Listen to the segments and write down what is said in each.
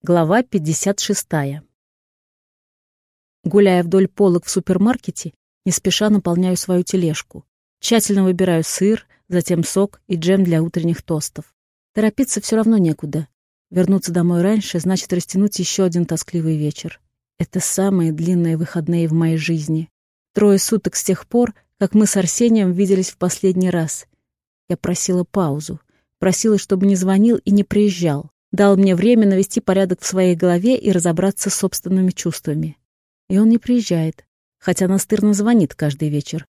Глава 56. Гуляя вдоль полок в супермаркете, не спеша наполняю свою тележку. Тщательно выбираю сыр, затем сок и джем для утренних тостов. Торопиться все равно некуда. Вернуться домой раньше значит растянуть еще один тоскливый вечер. Это самые длинные выходные в моей жизни. Трое суток с тех пор, как мы с Арсением виделись в последний раз. Я просила паузу. Просила, чтобы не звонил и не приезжал дал мне время навести порядок в своей голове и разобраться с собственными чувствами. И он не приезжает, хотя настырно звонит каждый вечер.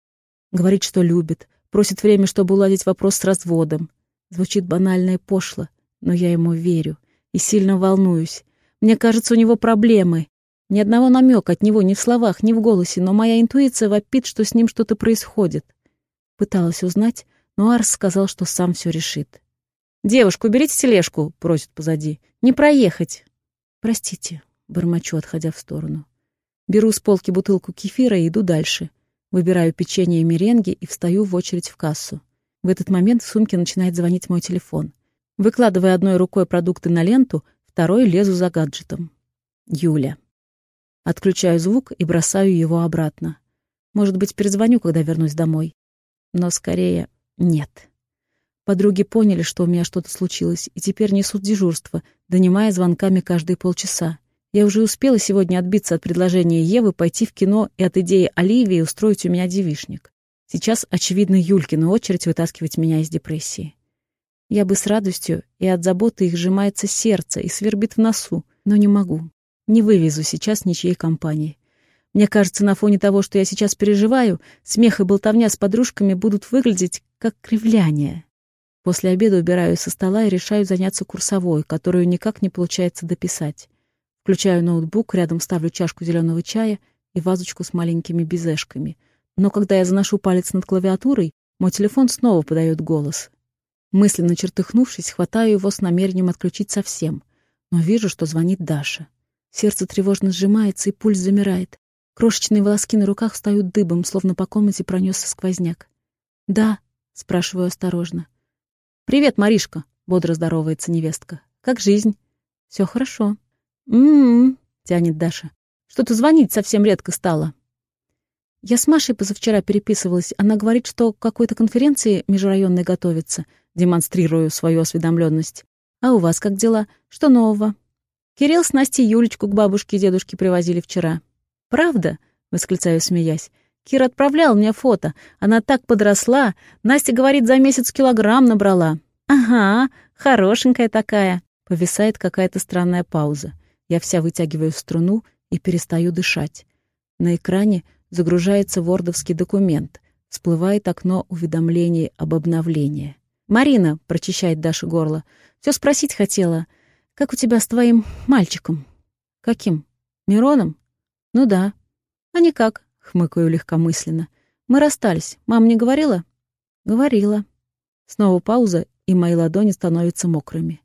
Говорит, что любит, просит время, чтобы уладить вопрос с разводом. Звучит банально и пошло, но я ему верю и сильно волнуюсь. Мне кажется, у него проблемы. Ни одного намека от него ни в словах, ни в голосе, но моя интуиция вопит, что с ним что-то происходит. Пыталась узнать, но Арс сказал, что сам все решит. «Девушку, берите тележку», — просит позади. «Не проехать». «Простите», — бормочу, отходя в сторону. Беру с полки бутылку кефира и иду дальше. Выбираю печенье и меренги и встаю в очередь в кассу. В этот момент в сумке начинает звонить мой телефон. Выкладывая одной рукой продукты на ленту, второй лезу за гаджетом. Юля. Отключаю звук и бросаю его обратно. Может быть, перезвоню, когда вернусь домой. Но скорее нет. Подруги поняли, что у меня что-то случилось, и теперь несут дежурство, донимая звонками каждые полчаса. Я уже успела сегодня отбиться от предложения Евы пойти в кино и от идеи Оливии устроить у меня девишник. Сейчас, очевидно, Юлькина очередь вытаскивать меня из депрессии. Я бы с радостью, и от заботы их сжимается сердце и свербит в носу, но не могу. Не вывезу сейчас ничьей компании. Мне кажется, на фоне того, что я сейчас переживаю, смех и болтовня с подружками будут выглядеть как кривляние. После обеда убираю со стола и решаю заняться курсовой, которую никак не получается дописать. Включаю ноутбук, рядом ставлю чашку зеленого чая и вазочку с маленькими безешками. Но когда я заношу палец над клавиатурой, мой телефон снова подает голос. Мысленно чертыхнувшись, хватаю его с намерением отключить совсем. Но вижу, что звонит Даша. Сердце тревожно сжимается, и пульс замирает. Крошечные волоски на руках встают дыбом, словно по комнате пронесся сквозняк. «Да», — спрашиваю осторожно. «Привет, Маришка», — бодро здоровается невестка. «Как жизнь?» «Все хорошо». «М-м-м», тянет Даша. «Что-то звонить совсем редко стало». Я с Машей позавчера переписывалась. Она говорит, что к какой-то конференции межрайонной готовится. Демонстрирую свою осведомленность. А у вас как дела? Что нового? Кирилл с Настей Юлечку к бабушке и дедушке привозили вчера. «Правда?» — восклицаю, смеясь. Кира отправлял мне фото. Она так подросла. Настя говорит, за месяц килограмм набрала. Ага, хорошенькая такая. Повисает какая-то странная пауза. Я вся вытягиваю струну и перестаю дышать. На экране загружается вордовский документ. Всплывает окно уведомлений об обновлении. «Марина», — прочищает Даша горло, — «все спросить хотела. Как у тебя с твоим мальчиком?» «Каким? Мироном?» «Ну да». «А никак хмыкаю легкомысленно. Мы расстались. Мама не говорила? Говорила. Снова пауза, и мои ладони становятся мокрыми.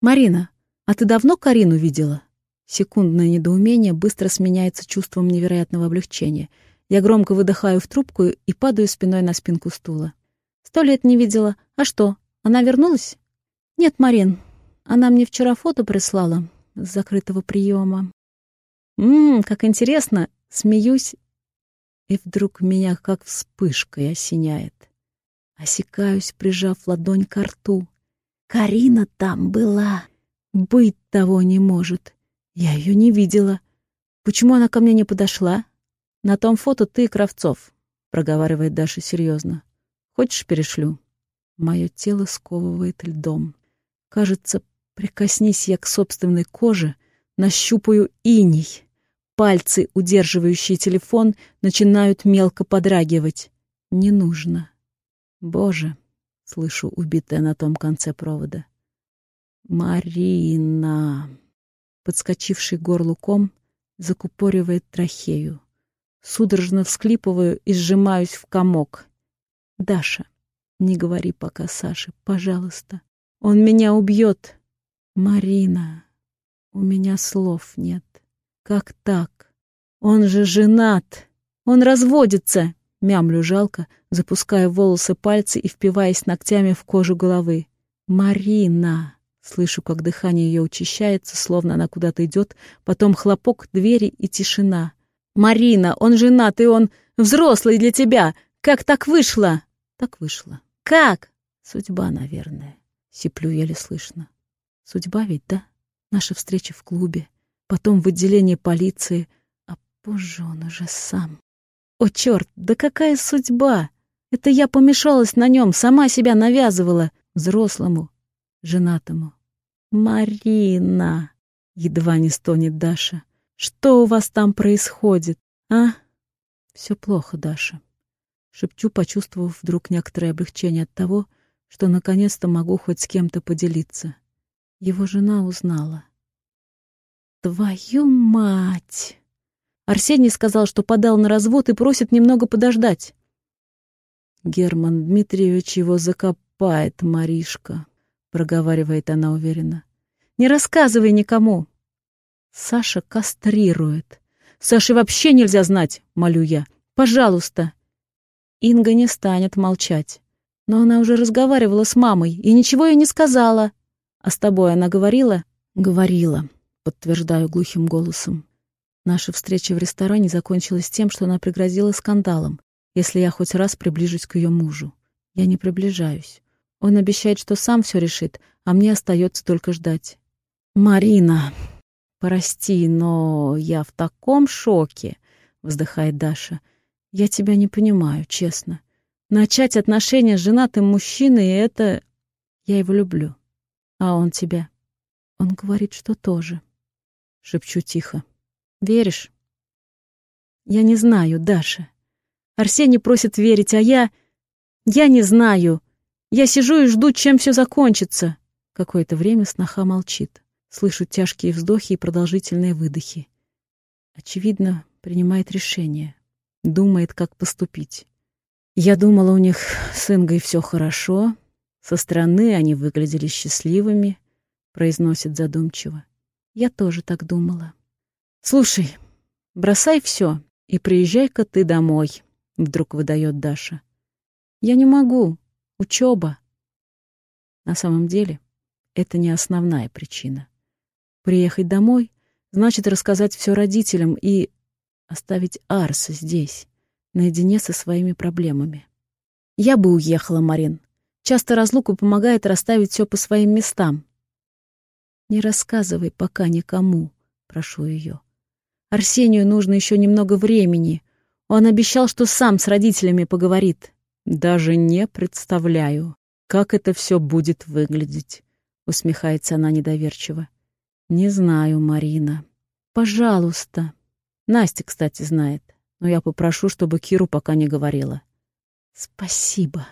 Марина, а ты давно Карину видела? Секундное недоумение быстро сменяется чувством невероятного облегчения. Я громко выдыхаю в трубку и падаю спиной на спинку стула. Сто лет не видела. А что, она вернулась? Нет, Марин. Она мне вчера фото прислала с закрытого приема. Ммм, как интересно. Смеюсь и вдруг меня как вспышкой осеняет. Осекаюсь, прижав ладонь к рту. Карина там была. Быть того не может. Я ее не видела. Почему она ко мне не подошла? На том фото ты, Кравцов, проговаривает Даша серьезно. Хочешь, перешлю? Мое тело сковывает льдом. Кажется, прикоснись я к собственной коже, нащупаю иней. Пальцы, удерживающие телефон, начинают мелко подрагивать. Не нужно. Боже, слышу убитая на том конце провода. Марина. Подскочивший горлуком закупоривает трахею. Судорожно всклипываю и сжимаюсь в комок. Даша, не говори пока Саше, пожалуйста. Он меня убьет. Марина, у меня слов нет. Как так? Он же женат. Он разводится. Мямлю жалко, запуская волосы пальцы и впиваясь ногтями в кожу головы. «Марина!» — Слышу, как дыхание ее учащается, словно она куда-то идет, потом хлопок двери и тишина. «Марина, он женат, и он взрослый для тебя! Как так вышло?» «Так вышло». «Как?» «Судьба, наверное», — сиплю еле слышно. «Судьба ведь, да? Наша встреча в клубе, потом в отделении полиции, а позже он уже сам. О, черт, да какая судьба! Это я помешалась на нем, сама себя навязывала, взрослому, женатому. «Марина!» — едва не стонет Даша. «Что у вас там происходит, а?» «Все плохо, Даша», — шепчу, почувствовав вдруг некоторое облегчение от того, что наконец-то могу хоть с кем-то поделиться. Его жена узнала. «Твою мать!» Арсений сказал, что подал на развод и просит немного подождать. «Герман Дмитриевич его закопает, Маришка», — проговаривает она уверенно. «Не рассказывай никому». Саша кастрирует. Саше вообще нельзя знать, молю я. Пожалуйста. Инга не станет молчать. Но она уже разговаривала с мамой и ничего ей не сказала. А с тобой она говорила? Говорила, подтверждаю глухим голосом. Наша встреча в ресторане закончилась тем, что она пригрозила скандалом, если я хоть раз приближусь к ее мужу. Я не приближаюсь. Он обещает, что сам все решит, а мне остается только ждать. «Марина, прости, но я в таком шоке», — вздыхает Даша. «Я тебя не понимаю, честно. Начать отношения с женатым мужчиной — это... Я его люблю. А он тебя. Он говорит, что тоже. Шепчу тихо. Веришь? Я не знаю, Даша. Арсений просит верить, а я... Я не знаю. Я сижу и жду, чем все закончится. Какое-то время сноха молчит. Слышу тяжкие вздохи и продолжительные выдохи. Очевидно, принимает решение. Думает, как поступить. Я думала, у них с Ингой все хорошо. Со стороны они выглядели счастливыми, произносит задумчиво. Я тоже так думала. Слушай, бросай все и приезжай-ка ты домой, вдруг выдает Даша. Я не могу. Учеба. На самом деле, это не основная причина. Приехать домой значит рассказать все родителям и оставить Арса здесь наедине со своими проблемами. Я бы уехала, Марин. Часто разлука помогает расставить все по своим местам. Не рассказывай пока никому, прошу ее. Арсению нужно еще немного времени. Он обещал, что сам с родителями поговорит. Даже не представляю, как это все будет выглядеть, усмехается она недоверчиво. Не знаю, Марина. Пожалуйста. Настя, кстати, знает но я попрошу, чтобы Киру пока не говорила. Спасибо.